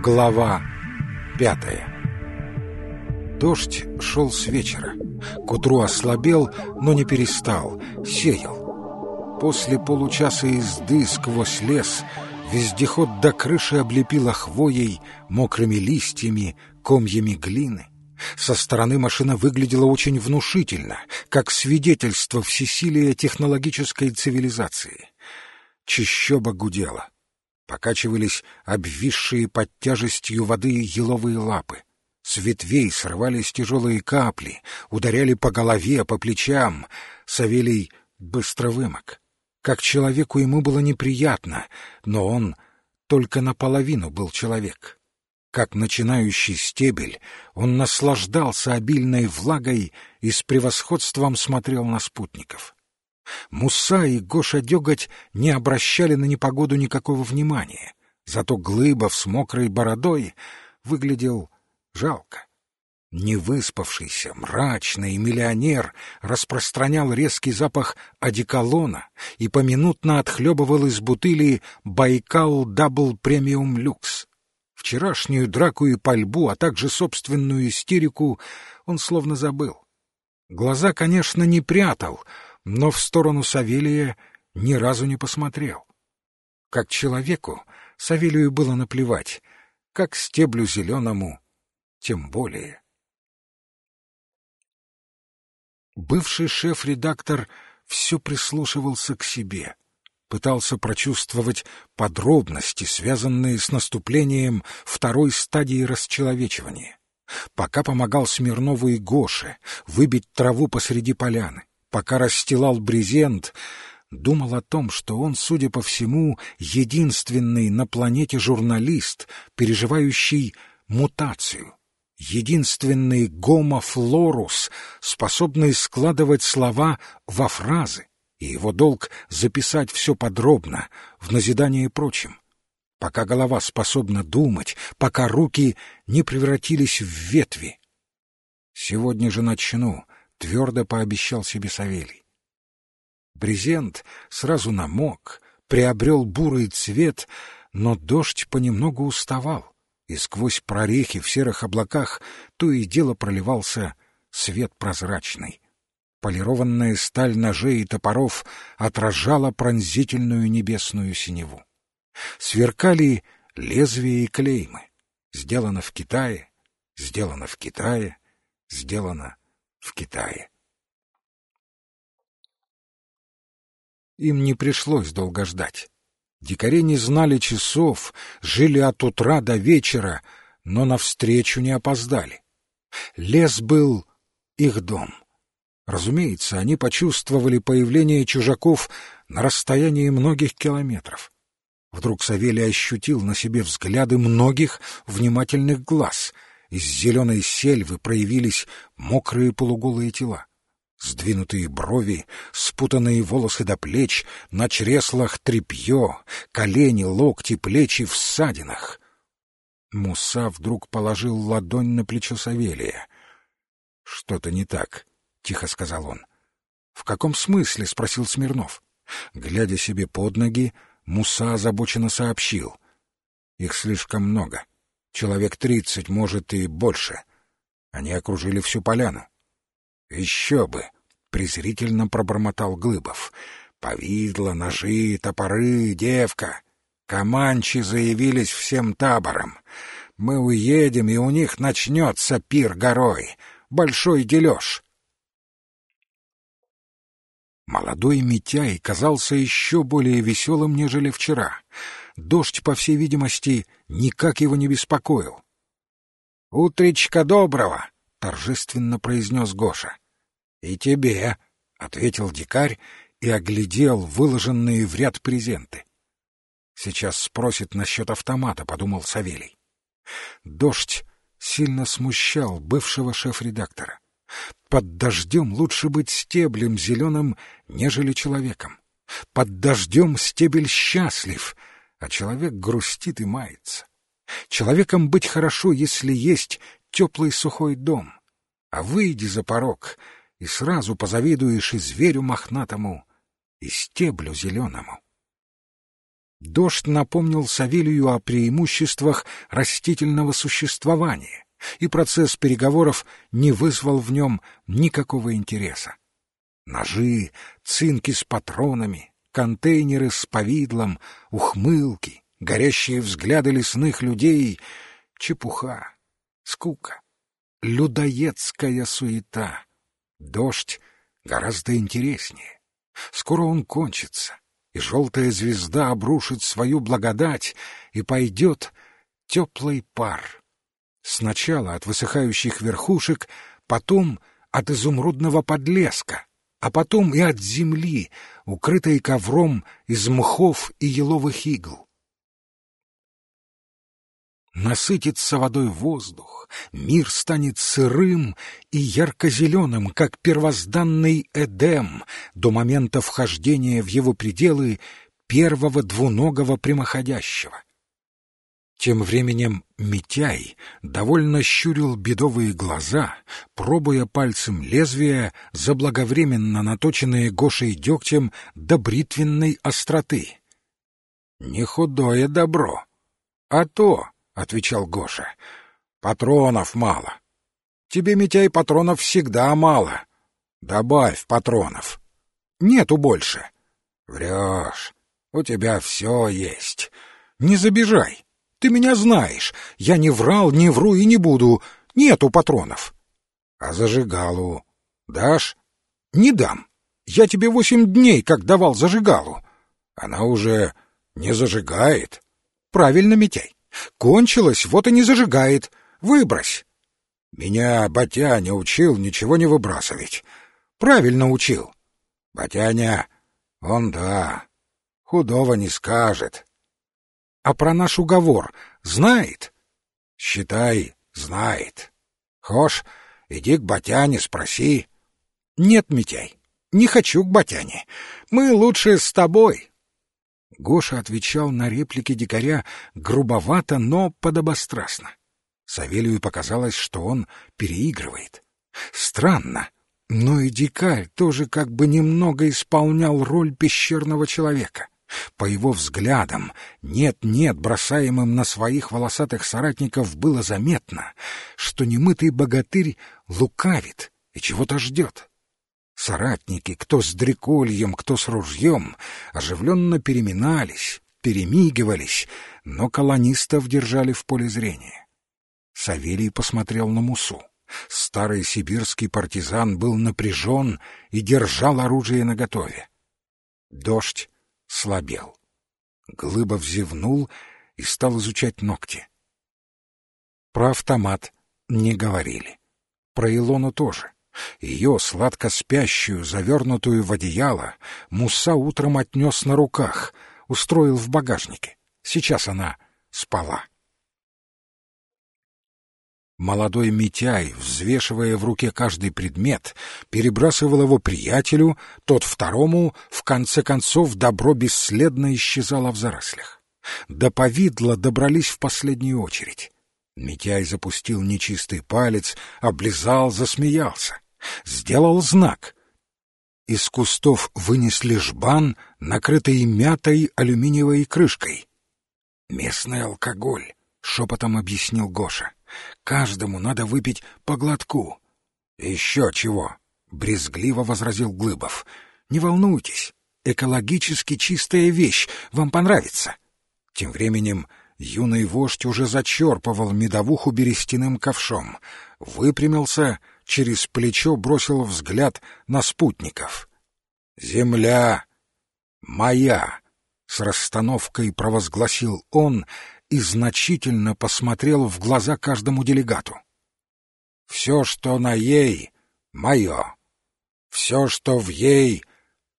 Глава пятая Дождь шел с вечера. К утру ослабел, но не перестал, сеял. После получаса езды сквозь лес вездеход до крыши облепила хвоей, мокрыми листьями, комьями глины. Со стороны машина выглядела очень внушительно, как свидетельство всесилия технологической цивилизации. Чищоба гудела. Покачивались обвисшие под тяжестью воды еловые лапы. С ветвей срывались тяжелые капли, ударяли по голове, по плечам. Савелий быстро вымок. Как человеку ему было неприятно, но он только наполовину был человек. Как начинающий стебель, он наслаждался обильной влагой и с превосходством смотрел на спутников. Муса и Гоша Деготь не обращали на непогоду никакого внимания, зато Глыбов с мокрой бородой выглядел Жалко. Невыспавшийся, мрачный миллионер распространял резкий запах одеколона и поминутно отхлебывал из бутыли «Байкал Дабл Премиум Люкс». Вчерашнюю драку и пальбу, а также собственную истерику он словно забыл. Глаза, конечно, не прятал, но в сторону Савелия ни разу не посмотрел. Как человеку Савелию было наплевать, как стеблю зеленому тем более. Бывший шеф-редактор все прислушивался к себе, пытался прочувствовать подробности, связанные с наступлением второй стадии расчеловечивания. Пока помогал Смирнову и Гоше выбить траву посреди поляны, пока расстилал брезент, думал о том, что он, судя по всему, единственный на планете журналист, переживающий мутацию, единственный гомофлорус, способный складывать слова во фразы, и его долг записать все подробно, в назидание прочим. Пока голова способна думать, пока руки не превратились в ветви. Сегодня же начну, — твердо пообещал себе Савелий. Брезент сразу намок, приобрел бурый цвет, но дождь понемногу уставал и сквозь прорехи в серых облаках то и дело проливался свет прозрачный. Полированная сталь ножей и топоров отражала пронзительную небесную синеву. Сверкали лезвия и клеймы. Сделано в Китае, сделано в Китае, сделано в Китае. Им не пришлось долго ждать. Дикари не знали часов, жили от утра до вечера, но навстречу не опоздали. Лес был их дом. Разумеется, они почувствовали появление чужаков на расстоянии многих километров. Вдруг Савелий ощутил на себе взгляды многих внимательных глаз. Из зеленой сельвы проявились мокрые полуголые тела. Сдвинутые брови, спутанные волосы до плеч, на чреслах тряпье, колени, локти, плечи в ссадинах. Муса вдруг положил ладонь на плечо Савелия. — Что-то не так, — тихо сказал он. — В каком смысле? — спросил Смирнов. Глядя себе под ноги, Муса озабоченно сообщил. — Их слишком много. Человек тридцать, может, и больше. Они окружили всю поляну. Еще бы! — презрительно пробормотал Глыбов. Повидло, ножи, топоры, девка. Команчи заявились всем табором. Мы уедем, и у них начнется пир горой. Большой дележ. Молодой Митяй казался еще более веселым, нежели вчера. Дождь, по всей видимости, никак его не беспокоил. — Утречка доброго! — торжественно произнес Гоша. — И тебе, — ответил дикарь и оглядел выложенные в ряд презенты. «Сейчас спросит насчет автомата», — подумал Савелий. Дождь сильно смущал бывшего шеф-редактора. Под дождем лучше быть стеблем зеленым, нежели человеком. Под дождем стебель счастлив, а человек грустит и мается. Человеком быть хорошо, если есть теплый сухой дом. А выйди за порог, и сразу позавидуешь и зверю мохнатому, и стеблю зеленому. Дождь напомнил Савелию о преимуществах растительного существования, и процесс переговоров не вызвал в нем никакого интереса. Ножи, цинки с патронами, контейнеры с повидлом, ухмылки, горящие взгляды лесных людей — чепуха, скука, людоедская суета. Дождь гораздо интереснее. Скоро он кончится, и желтая звезда обрушит свою благодать, и пойдет теплый пар. Сначала от высыхающих верхушек, потом от изумрудного подлеска, а потом и от земли, укрытой ковром из мхов и еловых игл. Насытится водой воздух, мир станет сырым и ярко-зеленым, как первозданный Эдем, до момента вхождения в его пределы первого двуногого прямоходящего. Тем временем Митяй довольно щурил бедовые глаза, пробуя пальцем лезвия заблаговременно наточенные Гошей дегтем до бритвенной остроты. «Не худое добро, а то», — отвечал Гоша, — «патронов мало. Тебе, Митяй, патронов всегда мало. Добавь патронов. Нету больше». «Врешь, у тебя все есть. Не забежай». Ты меня знаешь. Я не врал, не вру и не буду. Нету патронов. А зажигалу дашь? Не дам. Я тебе восемь дней как давал зажигалу. Она уже не зажигает. Правильно, Митяй. Кончилась, вот и не зажигает. Выбрось. Меня Батяня учил ничего не выбрасывать. Правильно учил. Батяня, он да, худого не скажет а про наш уговор знает? Считай, знает. Хошь, иди к Батяне, спроси. Нет, Митяй, не хочу к Батяне. Мы лучше с тобой. Гоша отвечал на реплики дикаря грубовато, но подобострастно. Савелию показалось, что он переигрывает. Странно, но и дикарь тоже как бы немного исполнял роль пещерного человека. По его взглядам, нет-нет, бросаемым на своих волосатых соратников, было заметно, что немытый богатырь лукавит и чего-то ждет. Соратники, кто с дрекольем, кто с ружьем, оживленно переминались, перемигивались, но колонистов держали в поле зрения. Савелий посмотрел на Мусу. Старый сибирский партизан был напряжен и держал оружие наготове. Дождь слабел. Глыба взевнул и стал изучать ногти. Про автомат не говорили. Про Илону тоже. Ее, сладко спящую, завернутую в одеяло, Муса утром отнес на руках, устроил в багажнике. Сейчас она спала. Молодой Митяй, взвешивая в руке каждый предмет, перебрасывал его приятелю, тот второму, в конце концов, добро бесследно исчезало в зарослях. До повидла добрались в последнюю очередь. Митяй запустил нечистый палец, облизал, засмеялся. Сделал знак. Из кустов вынесли жбан, накрытый мятой алюминиевой крышкой. «Местный алкоголь», — шепотом объяснил Гоша. Каждому надо выпить по глотку. — Еще чего? — брезгливо возразил Глыбов. — Не волнуйтесь, экологически чистая вещь, вам понравится. Тем временем юный вождь уже зачерпывал медовуху берестяным ковшом, выпрямился, через плечо бросил взгляд на спутников. «Земля моя!» — с расстановкой провозгласил он и значительно посмотрел в глаза каждому делегату. «Все, что на ей, мое. Все, что в ей,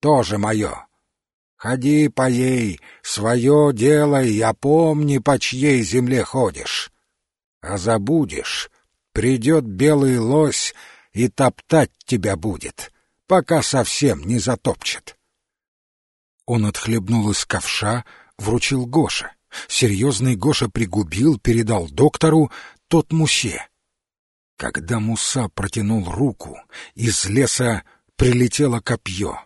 тоже мое. Ходи по ей, свое делай, а помни, по чьей земле ходишь. А забудешь, придет белый лось и топтать тебя будет, пока совсем не затопчет». Он отхлебнул из ковша, вручил Гоше. Серьезный Гоша пригубил, передал доктору, тот Мусе. Когда Муса протянул руку, из леса прилетело копье.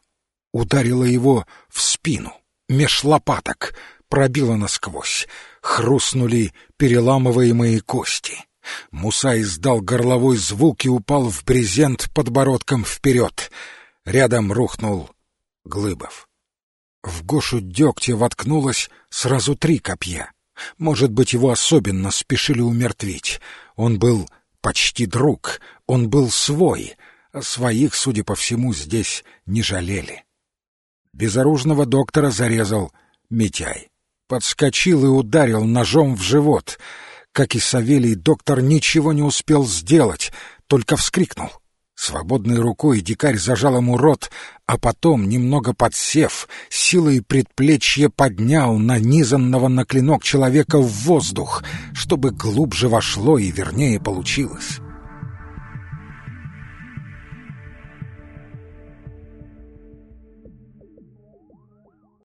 ударила его в спину, меж лопаток, пробила насквозь. Хрустнули переламываемые кости. Муса издал горловой звук и упал в брезент подбородком вперед. Рядом рухнул Глыбов. В Гошу дегтя воткнулось сразу три копья. Может быть, его особенно спешили умертвить. Он был почти друг, он был свой, а своих, судя по всему, здесь не жалели. Безоружного доктора зарезал Митяй. Подскочил и ударил ножом в живот. Как и Савелий, доктор ничего не успел сделать, только вскрикнул — Свободной рукой дикарь зажал ему рот, а потом, немного подсев, силой предплечья поднял нанизанного на клинок человека в воздух, чтобы глубже вошло и вернее получилось.